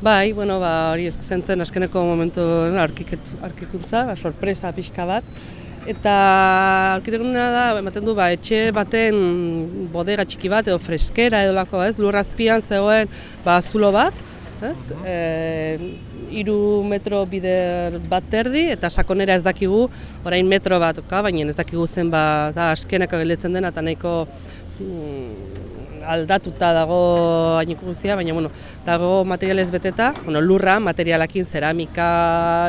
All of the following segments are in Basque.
Bai, bueno, ba, hori ezken zen askeneko momentu arkikuntza, ba, sorpresa pixka bat. Eta arkitekuna da, ematen du, ba, etxe baten bodega txiki bat edo freskera edo lako, ez? Lurrazpian zegoen ba, zulo bat, ez? E, iru metro bider bat terdi eta sakonera ez dakigu, orain metro bat, ka, baina ez dakigu zen ba, da askeneko gelditzen dena eta nahiko mm, aldatuta dago hainik guztia, baina bueno, dago materialez beteta, bueno, lurra, materialakin, zeramika,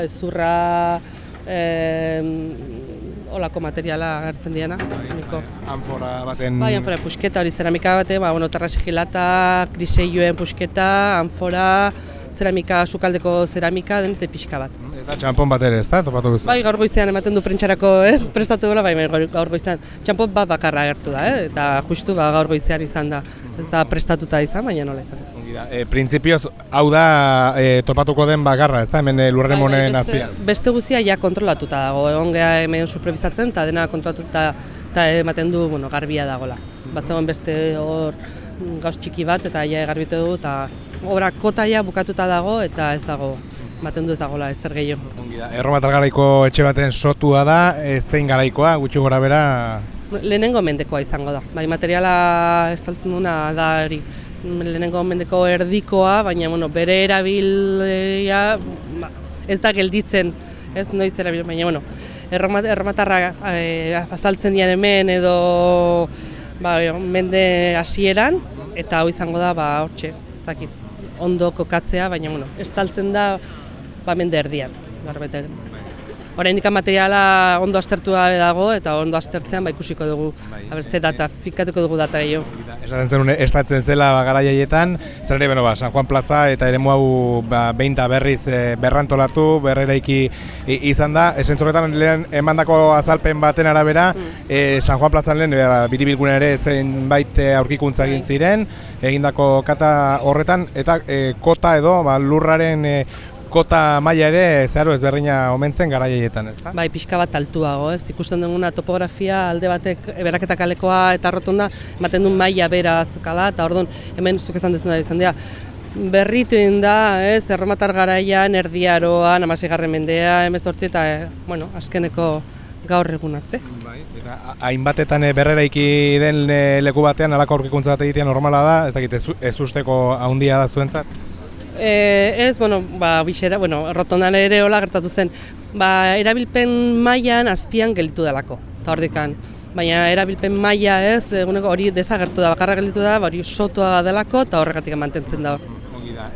ezurra, eh, olako materiala agertzen diena. Bai, anfora baten... Bai, anfora pusketa hori zeramika bate, ba, bueno, terra sigilata, kriseioen pusketa, anfora, zeramika, sukaldeko zeramika, den pixka bat. Eta txampon bat ere, ez da, topatu guztu? Bai, gaur goiztean ematen du prentxarako, ez, prestatu dela, bai, gaur goiztean txampon bat bakarra agertu da, eh? eta justu ba, gaur goizean izan da, ez da prestatuta izan, baina nola izan. E, Printzipioz, hau da e, topatuko den bakarra, ez da, hemen lurren bai, bai, azpian? Beste guzia ja kontrolatuta dago, egon geha hemen superbizatzen, eta dena kontrolatuta eta ematen du bueno, garbia dagola. Bazegoen beste hor gauz txiki bat, eta ja garbitu dugu, eta obra kotaia bukatuta dago, eta ez dago ematen du ez dagoela ezer gehiago. Erromatar garaiko etxe baten sotua da, ez zein garaikoa, gutxi gora bera? Lehenengo mendekoa izango da, bai materiala estaltzen duna da eri. Lehenengo mendeko erdikoa, baina bueno, bere erabilea ba, ez da gelditzen, ez noiz erabil, baina bueno, erromatarra e, azaltzen dian hemen edo ba, mende hasieran eta hau izango da ba, hortxe, ez dakit, ondo kokatzea, baina bueno, estaltzen da ba, mende erdian. Garbete. Oraindik materiala ondo aztertua dago eta ondo aztertzean ba ikusiko dugu bai, abeste data fikatuko dugu data gehiago. Esaten zen estatzen zela ba garaietan, zer ere beno ba San Juan Plaza eta eremu hau ba beinta berriz e, berrantolatu, berreraiki izan da. Esentzurretan lehen emandako azalpen baten arabera, mm. e, San Juan Plaza lehen ba, biribilgune ere zenbait e, aurkikuntza egin bai. ziren, egindako kata horretan eta e, kota edo ba, lurraren e, kota maila ere zeharo ezberdina omentzen garaietan, ezta? Bai, pixka bat altuago, ez? Ikusten duguna topografia alde batek eberaketa kalekoa eta rotonda ematen du maila beraz kala eta ordun hemen zuk esan dezuna izan dira berritu da, ez? Erromatar garaian, erdiaroan, 16. mendea, 18 eta eh, bueno, azkeneko gaur egun arte. Bai, eta hainbatetan eh, berreraiki den eh, leku batean alako aurkikuntza bat egitea normala da, ez dakit ez usteko handia da zuentzat? E, ez, bueno, ba, bixera, bueno, rotondan ere hola gertatu zen, ba, erabilpen mailan azpian gelditu delako, eta hor Baina erabilpen maila ez, eguneko hori desagertu da, bakarra gelditu da, hori sotoa delako eta horregatik mantentzen da. hor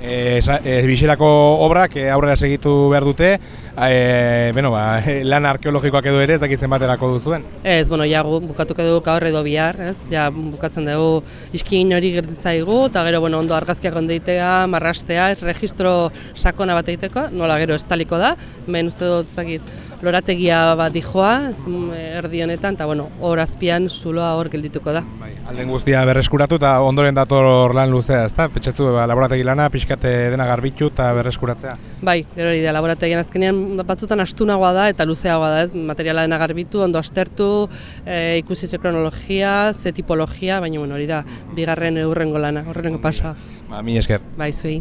e, e, obrak e, aurrera segitu behar dute, e, bueno, ba, lan arkeologikoak edo ere ez dakitzen baterako duzuen? Ez, bueno, ja bukatuko dugu gaur edo bihar, ez, ja bukatzen dugu iskin hori gertitzaigu, eta gero, bueno, ondo argazkiak ondeitea, marrastea, registro sakona bat egiteko, nola gero estaliko da, men uste dut zakit, lorategia bat dijoa, ez, erdi honetan, eta bueno, hor azpian zuloa hor geldituko da. Alden guztia berreskuratu eta ondoren dator lan luzea, ezta? Petxetzu, ba, laborategi lana, pixkate dena garbitu eta berreskuratzea. Bai, gero hori da, laborategian azkenean batzutan astunagoa da eta luzeagoa da, ez? Materiala dena garbitu, ondo astertu, e, ikusi ze kronologia, ze tipologia, baina bueno, hori da, bigarren eurrengo lana, horrengo pasa. Ba, mi esker. Bai, zuei.